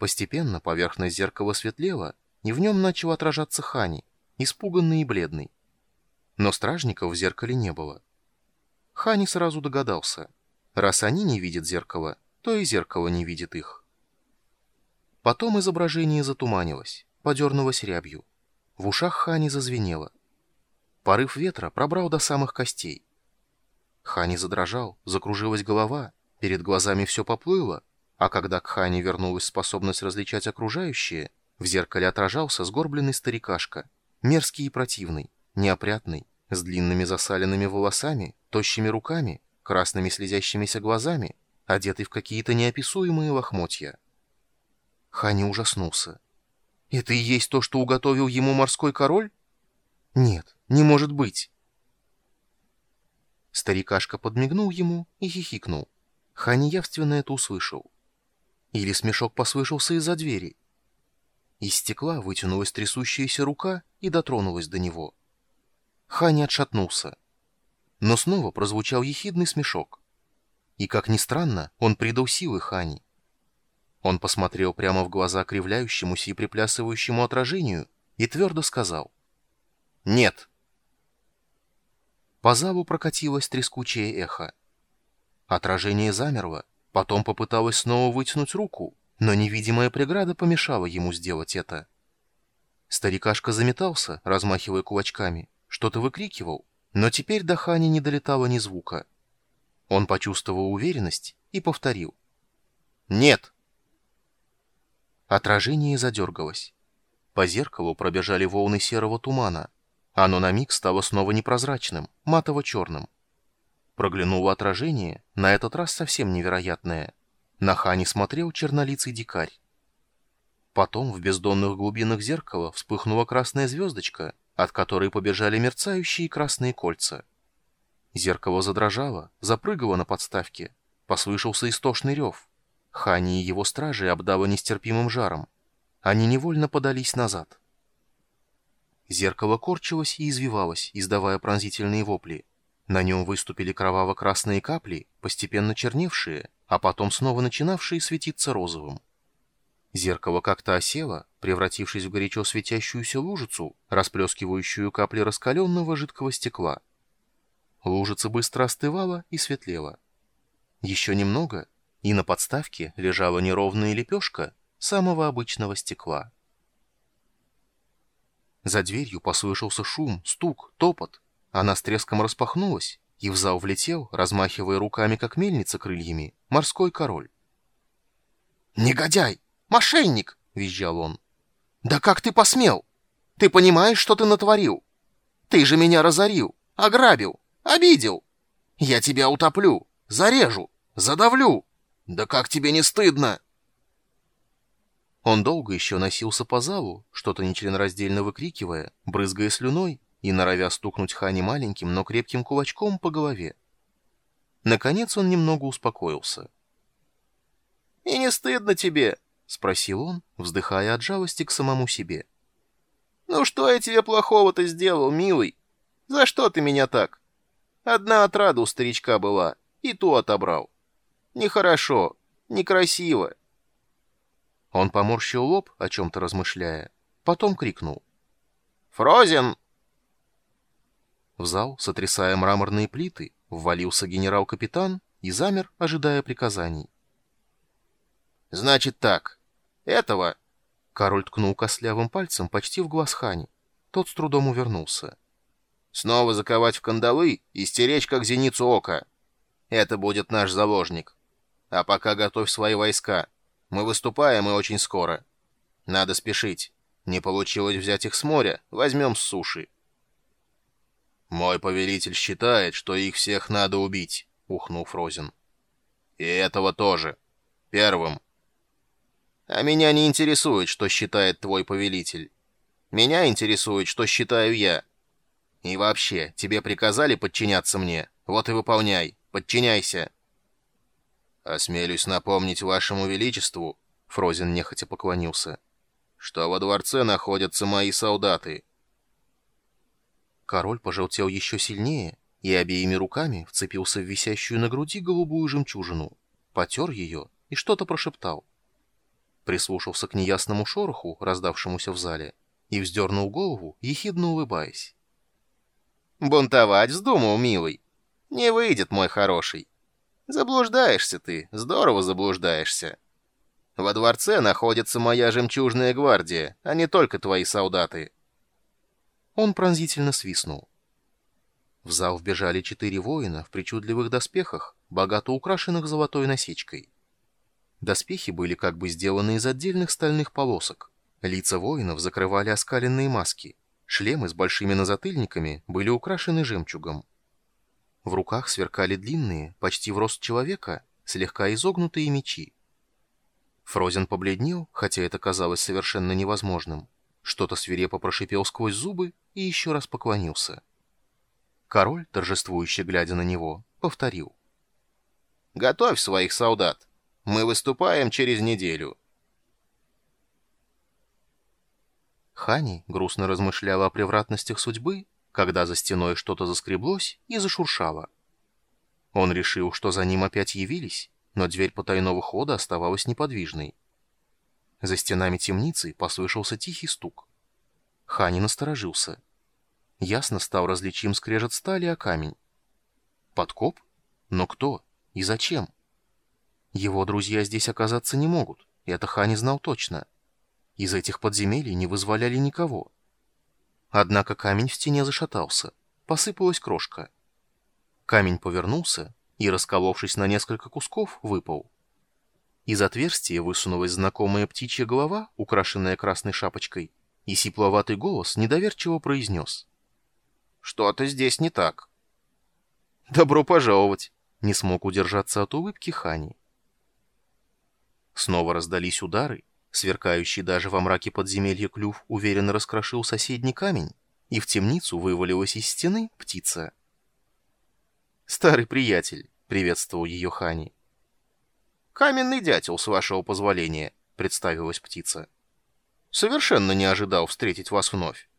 Постепенно поверхность зеркала светлела, и в нем начал отражаться Хани, испуганный и бледный. Но стражников в зеркале не было. Хани сразу догадался. Раз они не видят зеркала, то и зеркало не видит их. Потом изображение затуманилось, подернулось рябью. В ушах Хани зазвенело. Порыв ветра пробрал до самых костей. Хани задрожал, закружилась голова, перед глазами все поплыло, а когда к Хани вернулась способность различать окружающее, в зеркале отражался сгорбленный старикашка, мерзкий и противный, неопрятный, с длинными засаленными волосами, тощими руками, красными слезящимися глазами, одетый в какие-то неописуемые лохмотья. Хани ужаснулся. «Это и есть то, что уготовил ему морской король?» «Нет, не может быть!» Старикашка подмигнул ему и хихикнул. Хани явственно это услышал. Или смешок послышался из-за двери. Из стекла вытянулась трясущаяся рука и дотронулась до него. Хани отшатнулся. Но снова прозвучал ехидный смешок. И, как ни странно, он придал силы Хани. Он посмотрел прямо в глаза кривляющемуся и приплясывающему отражению и твердо сказал «Нет». По залу прокатилось трескучее эхо. Отражение замерло, потом попыталось снова вытянуть руку, но невидимая преграда помешала ему сделать это. Старикашка заметался, размахивая кулачками, что-то выкрикивал, но теперь до Хани не долетало ни звука. Он почувствовал уверенность и повторил. «Нет!» Отражение задергалось. По зеркалу пробежали волны серого тумана. Оно на миг стало снова непрозрачным, матово-черным. Проглянуло отражение, на этот раз совсем невероятное. На Хани смотрел чернолицый дикарь. Потом в бездонных глубинах зеркала вспыхнула красная звездочка, от которой побежали мерцающие красные кольца. Зеркало задрожало, запрыгало на подставке. Послышался истошный рев. Хани и его стражи обдало нестерпимым жаром. Они невольно подались назад. Зеркало корчилось и извивалось, издавая пронзительные вопли. На нем выступили кроваво-красные капли, постепенно черневшие, а потом снова начинавшие светиться розовым. Зеркало как-то осело, превратившись в горячо светящуюся лужицу, расплескивающую капли раскаленного жидкого стекла. Лужица быстро остывала и светлела. Еще немного, и на подставке лежала неровная лепешка самого обычного стекла. За дверью послышался шум, стук, топот. Она с треском распахнулась, и в зал влетел, размахивая руками, как мельница крыльями, морской король. «Негодяй! Мошенник!» — визжал он. «Да как ты посмел? Ты понимаешь, что ты натворил? Ты же меня разорил, ограбил, обидел! Я тебя утоплю, зарежу, задавлю!» «Да как тебе не стыдно?» Он долго еще носился по залу, что-то нечленораздельно выкрикивая, брызгая слюной и норовя стукнуть Хани маленьким, но крепким кулачком по голове. Наконец он немного успокоился. «И не стыдно тебе?» — спросил он, вздыхая от жалости к самому себе. «Ну что я тебе плохого-то сделал, милый? За что ты меня так? Одна отрада у старичка была, и ту отобрал. Нехорошо, некрасиво. Он поморщил лоб, о чем-то размышляя, потом крикнул. «Фрозен!» В зал, сотрясая мраморные плиты, ввалился генерал-капитан и замер, ожидая приказаний. «Значит так, этого...» Король ткнул костлявым пальцем почти в глаз Хани. Тот с трудом увернулся. «Снова заковать в кандалы и стеречь, как зеницу ока. Это будет наш заложник. А пока готовь свои войска. Мы выступаем и очень скоро. Надо спешить. Не получилось взять их с моря, возьмем с суши. «Мой повелитель считает, что их всех надо убить», — ухнул Фрозен. «И этого тоже. Первым». «А меня не интересует, что считает твой повелитель. Меня интересует, что считаю я. И вообще, тебе приказали подчиняться мне? Вот и выполняй. Подчиняйся». «Осмелюсь напомнить вашему величеству», — Фрозен нехотя поклонился, «что во дворце находятся мои солдаты». Король пожелтел еще сильнее и обеими руками вцепился в висящую на груди голубую жемчужину, потер ее и что-то прошептал. прислушался к неясному шороху, раздавшемуся в зале, и вздернул голову, ехидно улыбаясь. «Бунтовать вздумал, милый? Не выйдет, мой хороший. Заблуждаешься ты, здорово заблуждаешься. Во дворце находится моя жемчужная гвардия, а не только твои солдаты». Он пронзительно свистнул. В зал вбежали четыре воина в причудливых доспехах, богато украшенных золотой насечкой. Доспехи были как бы сделаны из отдельных стальных полосок. Лица воинов закрывали оскаленные маски. Шлемы с большими назатыльниками были украшены жемчугом. В руках сверкали длинные, почти в рост человека, слегка изогнутые мечи. Фрозен побледнел, хотя это казалось совершенно невозможным. Что-то свирепо прошипел сквозь зубы и еще раз поклонился. Король, торжествующе глядя на него, повторил. «Готовь своих солдат. Мы выступаем через неделю». Хани грустно размышляла о превратностях судьбы, когда за стеной что-то заскреблось и зашуршало. Он решил, что за ним опять явились, но дверь потайного хода оставалась неподвижной. За стенами темницы послышался тихий стук. Хани насторожился. Ясно стал различим скрежет стали о камень. Подкоп? Но кто? И зачем? Его друзья здесь оказаться не могут, это Хани знал точно. Из этих подземелий не вызволяли никого. Однако камень в стене зашатался, посыпалась крошка. Камень повернулся и, расколовшись на несколько кусков, выпал. Из отверстия высунулась знакомая птичья голова, украшенная красной шапочкой, и сипловатый голос недоверчиво произнес. «Что-то здесь не так». «Добро пожаловать!» — не смог удержаться от улыбки Хани. Снова раздались удары, сверкающий даже во мраке подземелья клюв уверенно раскрошил соседний камень, и в темницу вывалилась из стены птица. «Старый приятель», — приветствовал ее Хани. «Каменный дятел, с вашего позволения», — представилась птица. «Совершенно не ожидал встретить вас вновь.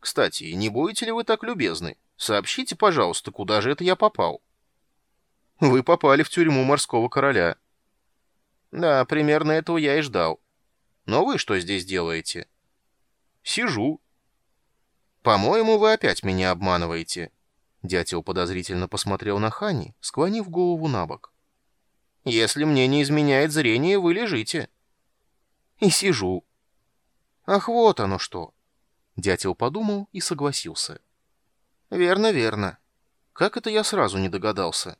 Кстати, не будете ли вы так любезны? Сообщите, пожалуйста, куда же это я попал?» «Вы попали в тюрьму морского короля». «Да, примерно этого я и ждал. Но вы что здесь делаете?» «Сижу». «По-моему, вы опять меня обманываете». Дятел подозрительно посмотрел на Хани, склонив голову на бок. «Если мне не изменяет зрение, вы лежите». «И сижу». «Ах, вот оно что!» Дятел подумал и согласился. «Верно, верно. Как это я сразу не догадался?»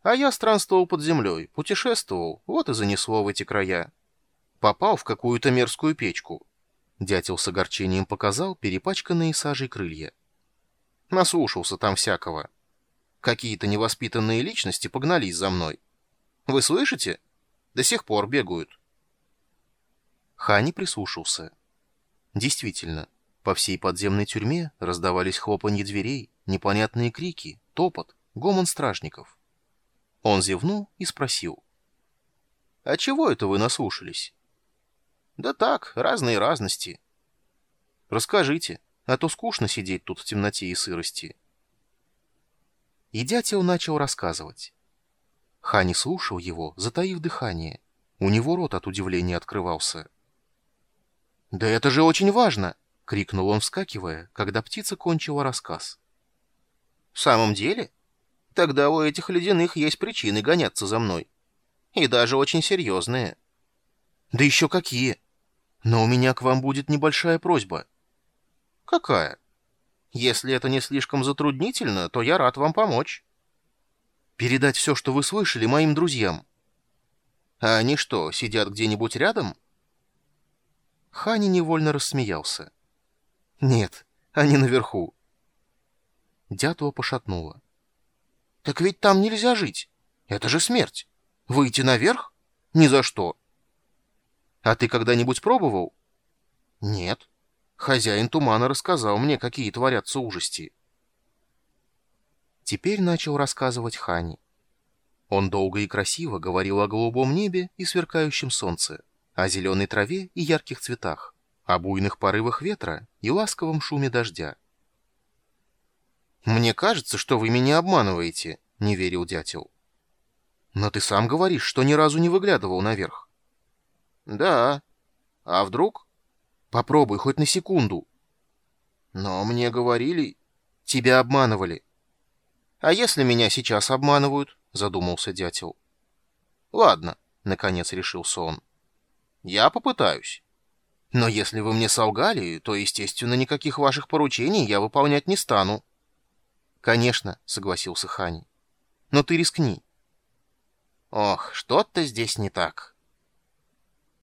А я странствовал под землей, путешествовал, вот и занесло в эти края. Попал в какую-то мерзкую печку. Дятел с огорчением показал перепачканные сажей крылья. Наслушался там всякого. Какие-то невоспитанные личности погнались за мной. Вы слышите? До сих пор бегают. Хани прислушался. Действительно, по всей подземной тюрьме раздавались хлопанье дверей, непонятные крики, топот, гомон стражников. Он зевнул и спросил. «А чего это вы наслушались?» «Да так, разные разности». «Расскажите, а то скучно сидеть тут в темноте и сырости». И дятел начал рассказывать. Хани слушал его, затаив дыхание. У него рот от удивления открывался. «Да это же очень важно!» — крикнул он, вскакивая, когда птица кончила рассказ. «В самом деле?» Тогда у этих ледяных есть причины гоняться за мной. И даже очень серьезные. Да еще какие. Но у меня к вам будет небольшая просьба. Какая? Если это не слишком затруднительно, то я рад вам помочь. Передать все, что вы слышали, моим друзьям. А они что, сидят где-нибудь рядом? Хани невольно рассмеялся. Нет, они наверху. Дятла пошатнула. Так ведь там нельзя жить. Это же смерть. Выйти наверх? Ни за что. А ты когда-нибудь пробовал? Нет. Хозяин тумана рассказал мне, какие творятся ужасти. Теперь начал рассказывать Хани. Он долго и красиво говорил о голубом небе и сверкающем солнце, о зеленой траве и ярких цветах, о буйных порывах ветра и ласковом шуме дождя. «Мне кажется, что вы меня обманываете», — не верил дятел. «Но ты сам говоришь, что ни разу не выглядывал наверх». Да. А вдруг? Попробуй хоть на секунду. Но мне говорили... Тебя обманывали. А если меня сейчас обманывают? Задумался дятел. Ладно, наконец решился он. Я попытаюсь. Но если вы мне солгали, то, естественно, никаких ваших поручений я выполнять не стану. Конечно, согласился Хани. Но ты рискни. Ох, что-то здесь не так.